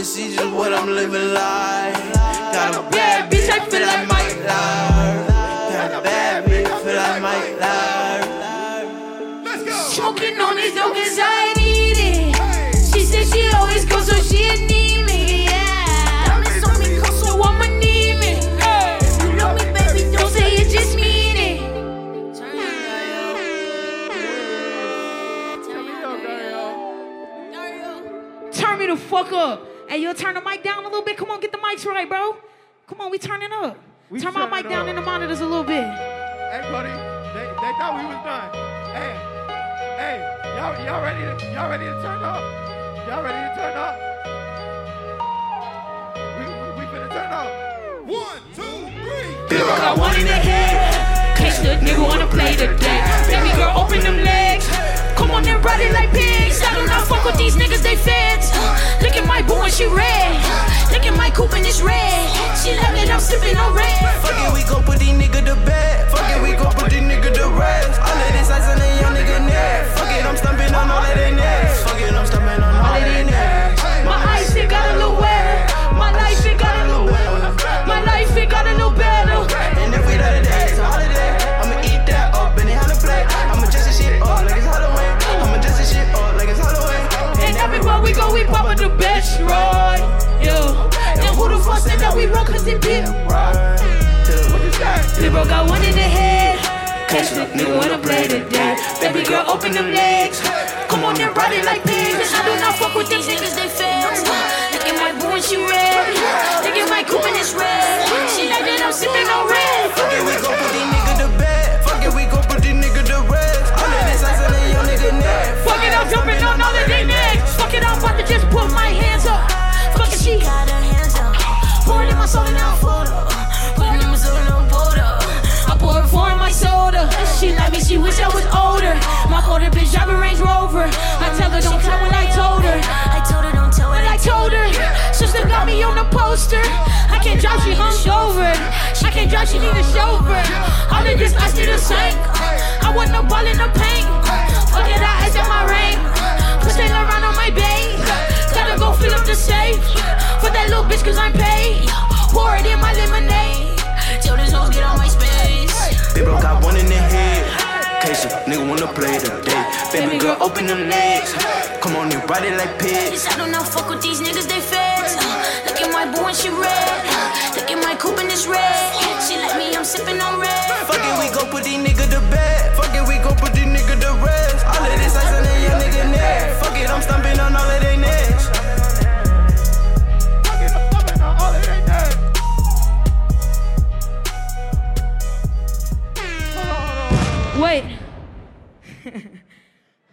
and see just what I'm living like. Got a bad bitch, I feel like Mike Love. Got a bad bitch, feel like Mike Love. Smoking on this dope cause I need it. She said she always goes so she need me. Yeah. Diamonds on me, cause so I'ma need me. Hey. You love me, baby, don't say it, just mean it. Turn it up, Turn me the fuck up. Hey, yo, turn the mic down a little bit. Come on, get the mics right, bro. Come on, we turning up. We turn my mic down in the monitors a little bit. Hey, buddy, they, they thought we was done. Hey, hey, y'all, y'all ready to, y'all ready to turn up? Y'all ready to turn up? We, we, we finna turn up. One, two, three. Girl, got one in the head. Catch the nigga wanna play the deck. Baby girl, open them legs. On and ride it like pigs. I do not fuck with these niggas, they feds. Look at my boo and she red. Look at my coupe and it's red. She love it, I'm sipping on red. Fuck it, we gon' put these niggas to bed. The fuck said that we run cause it big People got one in the head. Catch the nigga wanna play the dead. Baby girl, open them legs. Come on and ride it like pigs. I do not fuck with the poster. I can't drive, she hunched over. I can't drive, she need a chauffeur. All of this ice need a sink. I want no ball in the paint. Fuck it, I ice in my. Put Saint Laurent on my base. Gotta go fill up the safe. For that little bitch, cause I'm paid. Pour it in my lemonade. Till this hoes get on my space. Big bro got one in the head. Case a nigga wanna play today. Baby girl, open them legs. Come on and ride it like pigs. I do not know, fuck with these niggas, they feds. Look at my boo and she red. Look at my coupe and it's red. She like me, I'm sipping on red. Fuck it, we gon' put these niggas to bed. Fuck it, we gon' put these niggas to rest. All of this ice on the young nigga neck. Fuck it, I'm stumping on all of their necks. Fuck it, I'm stumping on all of their necks. Wait,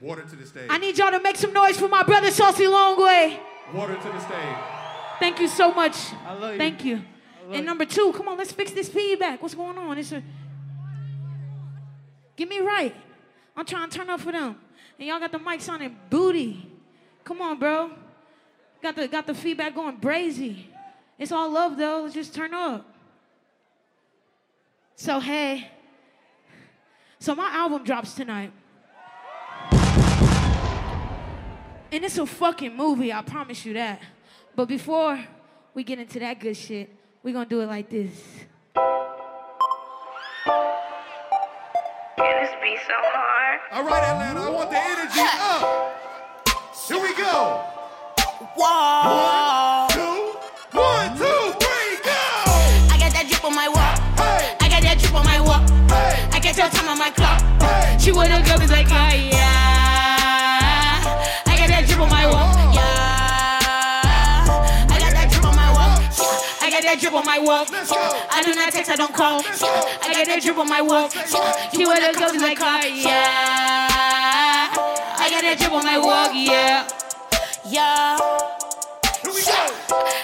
Water to the stage. I need y'all to make some noise for my brother Saucy Longway. Water to the stage. Thank you so much. I love you. Thank you. And number two, come on, let's fix this feedback. What's going on? It's a get me right. I'm trying to turn up for them, and y'all got the mic sounding booty. Come on, bro. Got the got the feedback going brazy. It's all love though. Let's just turn up. So hey, so my album drops tonight. And it's a fucking movie, I promise you that. But before we get into that good shit, we gonna do it like this. Can This be so hard. All right, Atlanta, I want the energy up. Here we go. Whoa. Two, one, two, three, go. I got that drip on my walk. Hey, I got that drip on my walk. hey, I got your time on my clock. hey. She wanna go is like, oh yeah. Get that drip on my walk. I do not text, I don't call. I get that drip on my walk. She wear the clothes in my car, yeah. I got that drip on my walk, yeah. Yeah.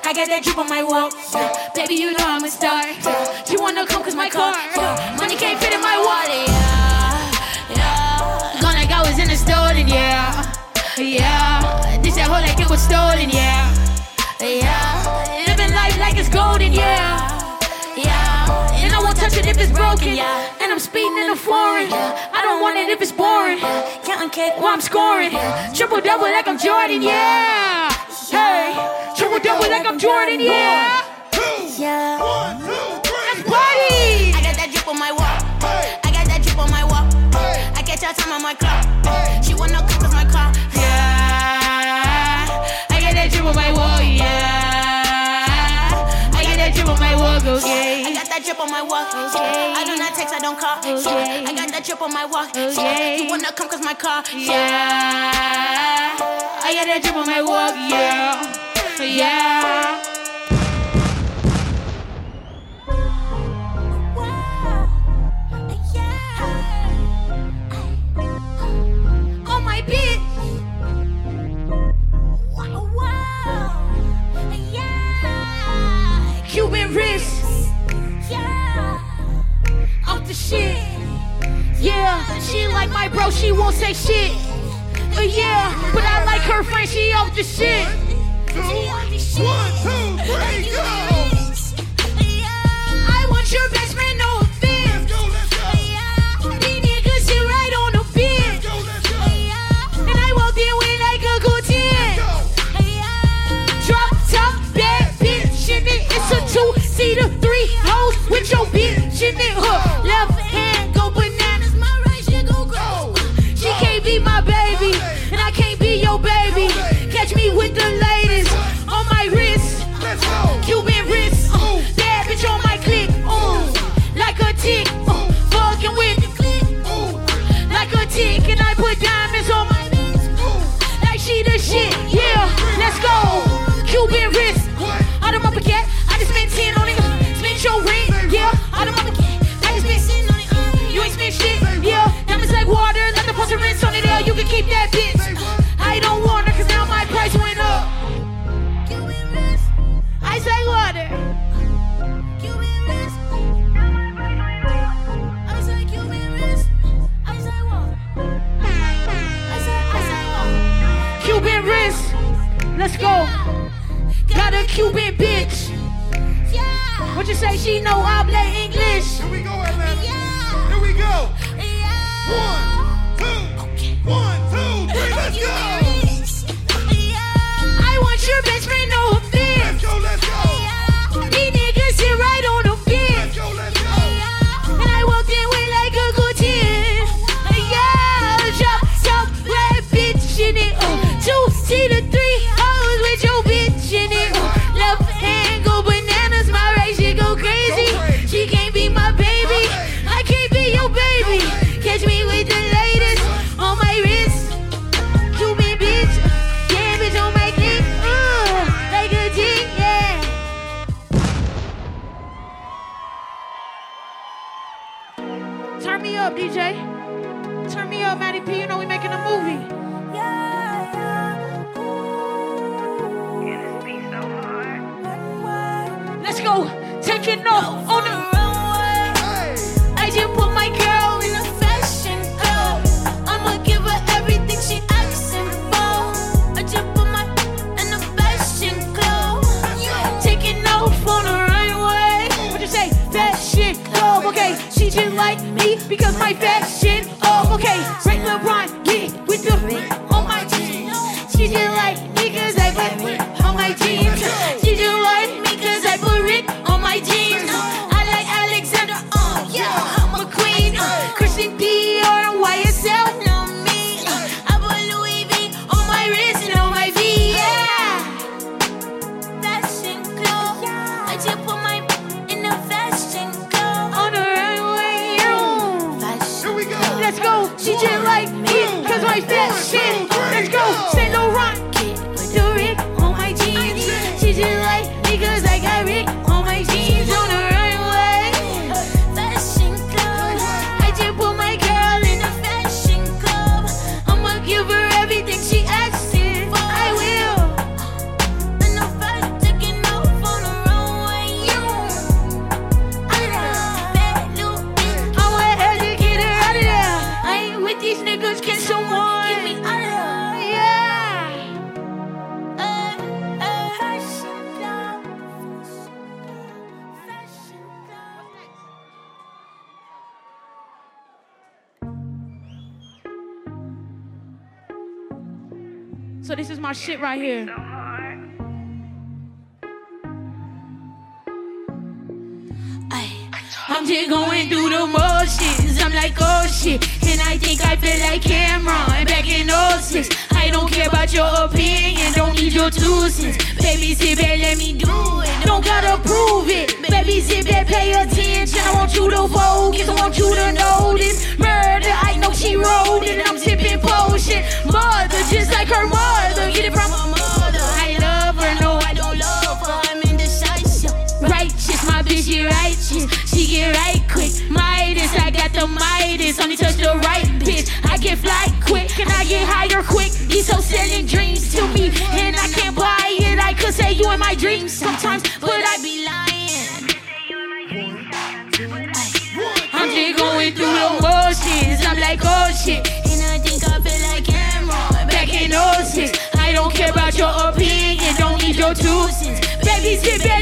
I got that drip on my walk. Yeah. Baby, you know I'm a star. You wanna come cause my car. Yeah. Money can't fit in my wallet. Yeah. Yeah. Gonna go is in the store, yeah. Yeah. This that whole like it was stolen, yeah. Yeah. It's golden, yeah. Yeah. And I won't touch it if it's broken, yeah. And I'm speeding in the foreign. I don't want it if it's boring. Counting cake while I'm scoring. Triple double like I'm Jordan, yeah. Hey. Triple double like I'm Jordan, yeah. Yeah. One, two, three. Party. I got that drip on my walk. I got that drip on my walk. I catch her time on my clock. She wanna come cause my that drip on my wall, I okay. got that drip on my walk. Okay. I do not text, I don't call. Okay. I got that drip on my walk. Okay. You wanna come cause my car. Yeah. I got that drip on my walk, yeah. Yeah. Shit. Yeah, she like my bro, she won't say shit. Uh, yeah, but I like her friend, she off the shit. Two. One, go. Got a Cuban bitch. What you say? She know habla English. Here we go, Atlanta. Here we go. One, Turn me up, Maddie P. You know we making a movie. Yeah, this beat so hard. Let's go. Take it off on the. Hey, I just put my girl in a fashion club. I'ma give her everything she asking for. I just put my in a fashion club. Taking off on the runway. What you say? Fashion club. Okay, she just like me because my fashion get it shit right here. I'm just going through the motions. I'm like, oh shit. And I think I feel like Cam'ron back in 06. I don't care about your opinion, don't need your two cents. Baby, sit back, let me do it. Don't gotta prove it. Baby, sit back, pay attention. I want you to focus, I want you to notice. Midas. Only touch the right bitch. I get fly quick. Can I get higher quick? He's so selling dreams to me. And I can't buy it. I could say you in my dreams sometimes, but I be lying. I'm just going through the motions. I'm like, oh shit. And I think I feel like Cam'ron back in 06. I don't care about your opinion, don't need your two cents. Baby, sit back,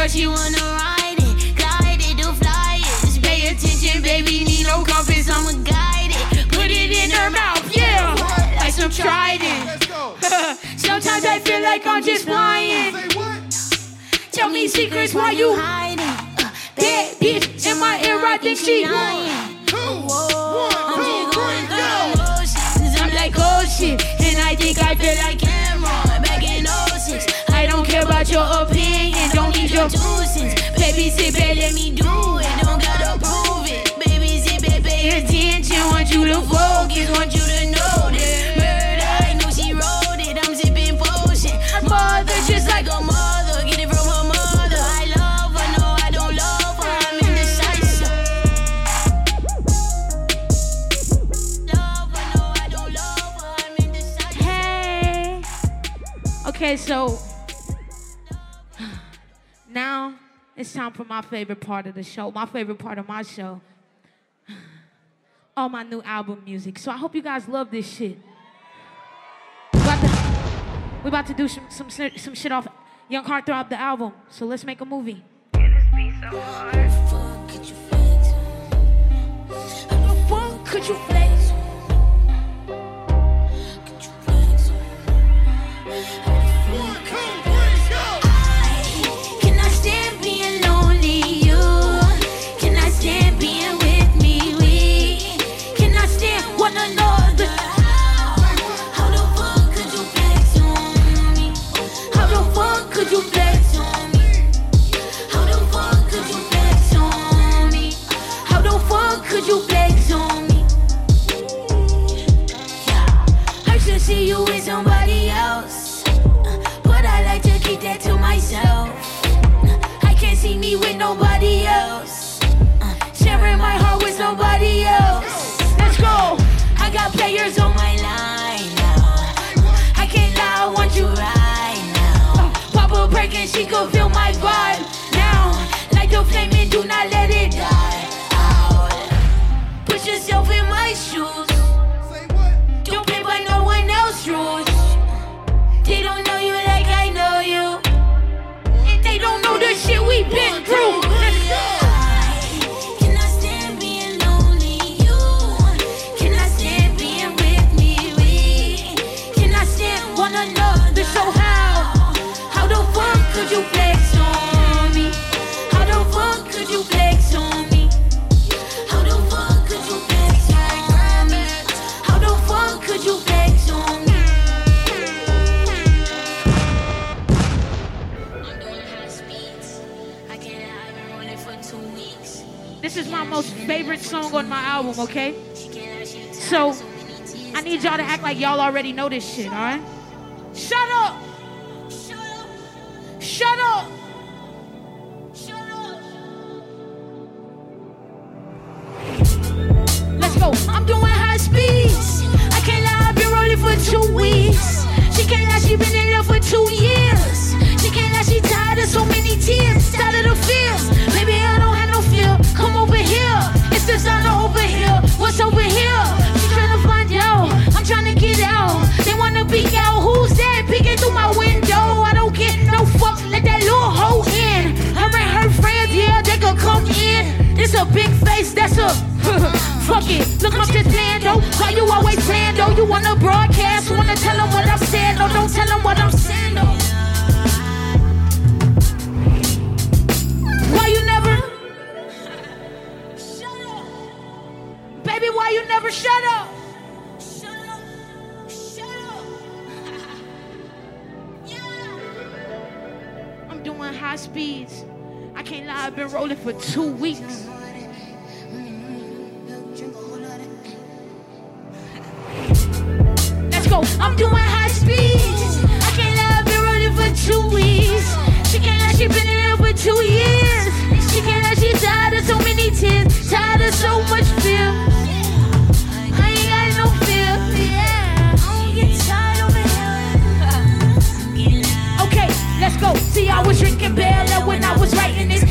girl, she wanna ride it. Glide it, do fly it. Just pay attention, baby, need no compass, I'ma guide it. Put it in her mouth, yeah. Like some trident. Sometimes I feel like I'm just flying. Tell me secrets while you hiding. Uh, Bad bitch in my ear, I think she lying. Two. One, two, three, go. I'm like, oh shit. And I think I feel like Baby, sit back, let me do it. Don't gotta prove it. Baby, sit back, pay attention. Want you to focus, want you to notice. Murder, I know she wrote it. I'm potion. Mother, just like a mother. Get it from her mother. I love I I don't love. I'm indecisive. Hey. Okay, so it's time for my favorite part of the show. My favorite part of my show. All my new album music. So I hope you guys love this shit. We about to, we about to do some, some, shit- some shit off Young Heartthrob the album. So let's make a movie. Can like y'all already know this shit, alright? Shut up! Shut up! Shut up Let's go. I'm doing high speeds. I can't lie, I've been rolling for two weeks. She can't lie, she been in love for two years. It. Look, I'm just playing. Why you always playing? You wanna broadcast, wanna tell them what I'm saying. No, don't tell them what I'm saying though. Why you never? Shut up. Baby, why you never shut up? Shut up. Shut up. yeah. I'm doing high speeds. I can't lie, I've been rolling for two weeks.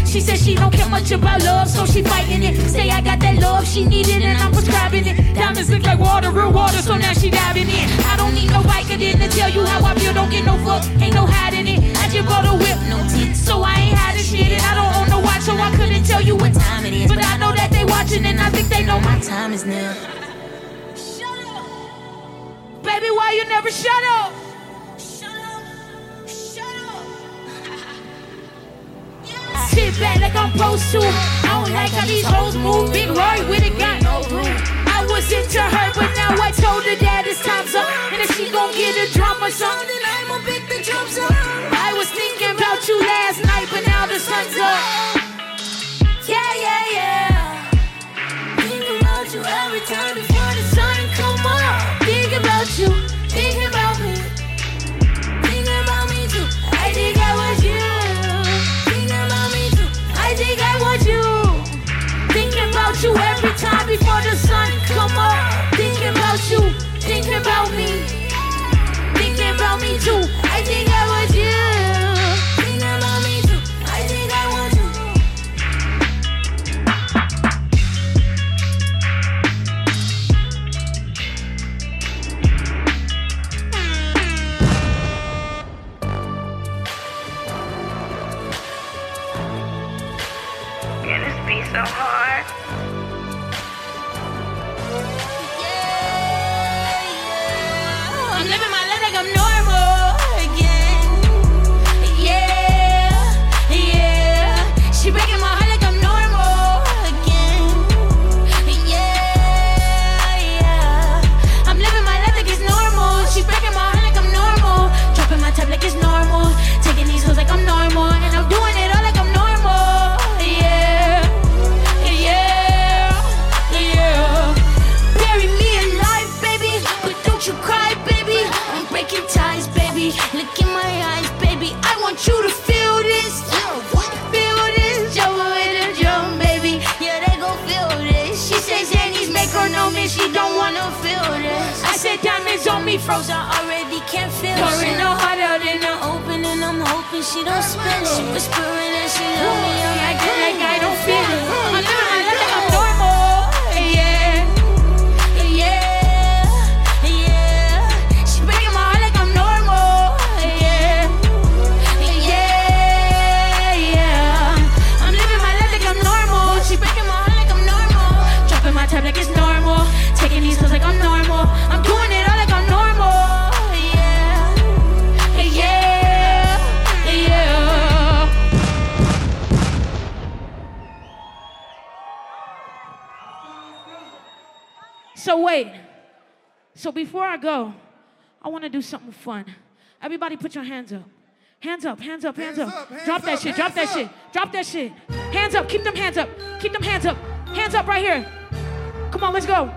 She said she don't care much about love, so she fighting it. Say I got that love she needed and I'm prescribing it. Diamonds look like water, real water, so now she diving in. I don't need no biker then to tell you how I feel. Don't get no fuck, ain't no hiding it. I just bought a whip, no teeth, so I ain't hiding shit. And I don't own no watch, so I couldn't tell you what time it is. But I know that they watching and I think they know my time is now. Shut up. Baby, why you never shut up? Sit back like I'm supposed to. I don't like how these hoes move. Big Roy with it, got no room. I was into her, but now I told her that it's time's up. And if she gon' get a drum or something, I'ma pick the drums up. I was thinking thinking froze. I already can't feel it. Pouring her heart out in the open, and I'm hoping she don't spill it. She whispering that she love me. I'm acting like I don't feel it. I'm living So before I go, I want to do something fun. Everybody put your hands up. Hands up, hands up, hands, Hands up. up, hands Drop that up, shit, drop that shit. Drop that shit. Hands up, keep them hands up. Keep them hands up. Hands up right here. Come on, let's go.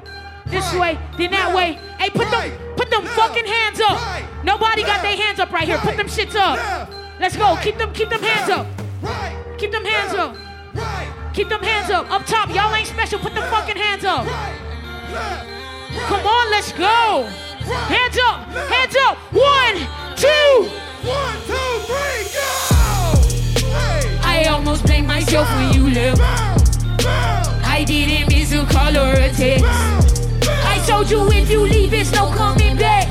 This Right, way, then that left, way. Hey, put right, them put them left, fucking hands up. right, Nobody got their hands up right here. Put them shits up. left, Let's go. Keep them keep them hands up. Right. Keep them hands left, up. Right. Keep them hands up. Up top, y'all ain't special. Put them fucking hands up. Right. Left. Come on, let's go. Hands up, hands up. One, two. One, two, three, go! Hey! I almost blamed myself when you left. Bounce! Bounce! I didn't miss a call or a text. I told you if you leave, it's no coming back.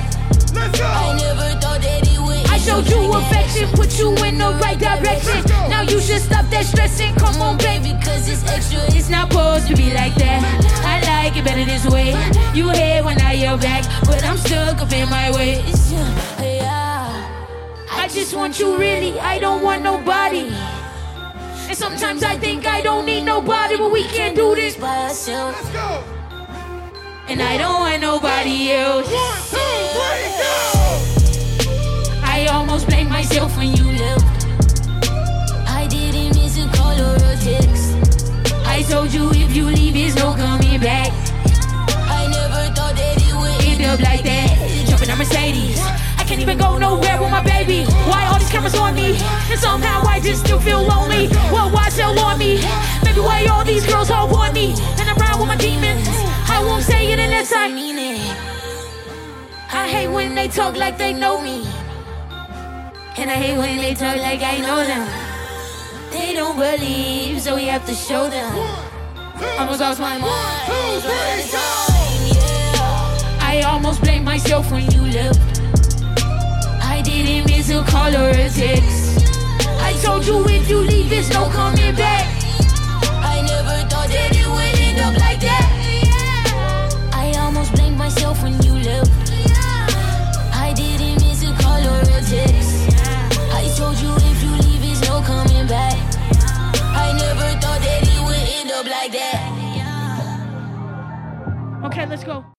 Let's go! I never thought that he would. I showed you affection, put you in the right direction. Now you should stop that stressing. Come on, baby. Cause it's extra. It's not supposed to be like that. I like it it better this way. You hate when I yell back, but I'm stuck up in my ways. Yeah. I just want you really, I don't want nobody. And sometimes I think I don't need nobody, but we can't do this by ourselves. Let's go. And I don't want nobody else. One, two, three, go. I almost blame myself when you left. I didn't miss a call or a text. I told you if you leave, there's no coming back. I never thought that it would End up like that, jumping on Mercedes. I can't even go nowhere with my baby. Why all these cameras on me? And somehow I just still feel lonely. Well, why still on me? Maybe why all these girls all want me? And I'm around with my demons. I won't say it unless I mean it. I hate when they talk like they know me. And I hate when they talk like I know them. They don't believe, so we have to show them. Almost lost my mind. Two, three, go. I almost blamed myself when you left. I didn't miss a call or a text. I told you if you leave, there's no coming back. Okay, let's go.